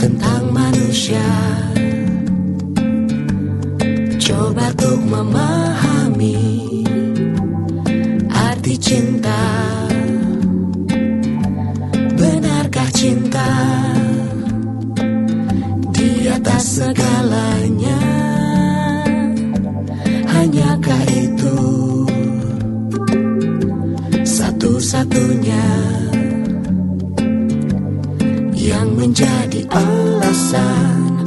tentang manusia. Coba untuk memahami arti cinta. Benarkah cinta di atas segalanya alasan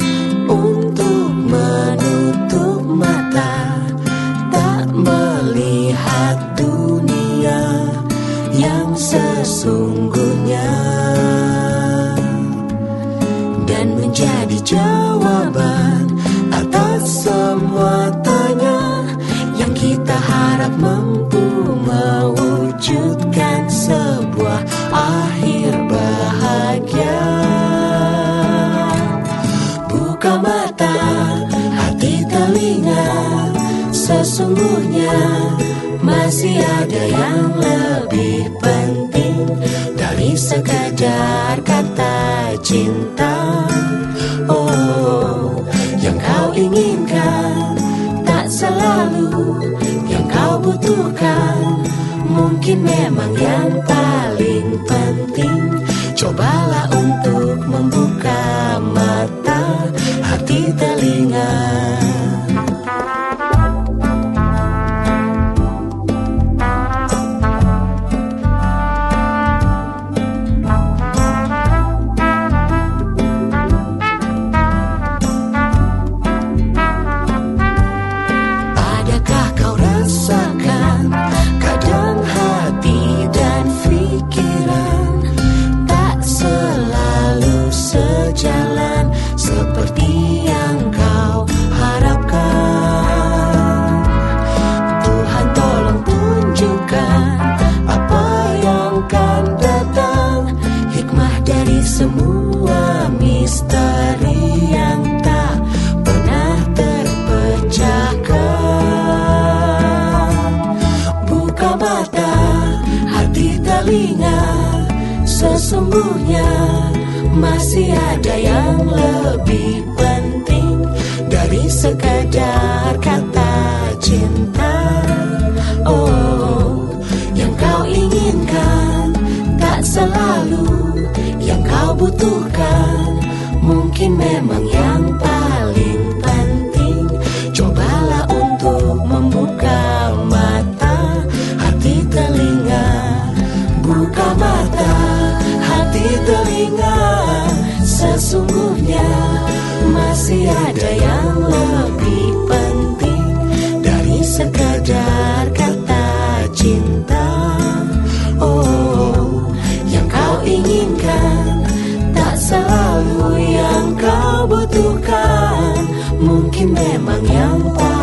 untuk menutup mata tak melihat dunia yang sesungguhnya. Dan menjadi jawaban atas semua tanya yang kita harap mampu mewujudkan sebuah akhir bahagia sesungguhnya masih ada yang lebih penting dari sekadar kata cinta. Oh yang kau inginkan tak selalu yang kau butuhkan mungkin memang yang paling telinga Sesungguhnya masih ada yang lebih penting Dari sekadar kata cinta. Oh, yang kau inginkan tak selalu yang kau butuhkan Mungkin memang yang mata, hati, telinga Sesungguhnya masih ada yang lebih penting Dari sekadar kata cinta. Oh, yang kau inginkan Tak selalu yang kau butuhkan. Mungkin memang yang paling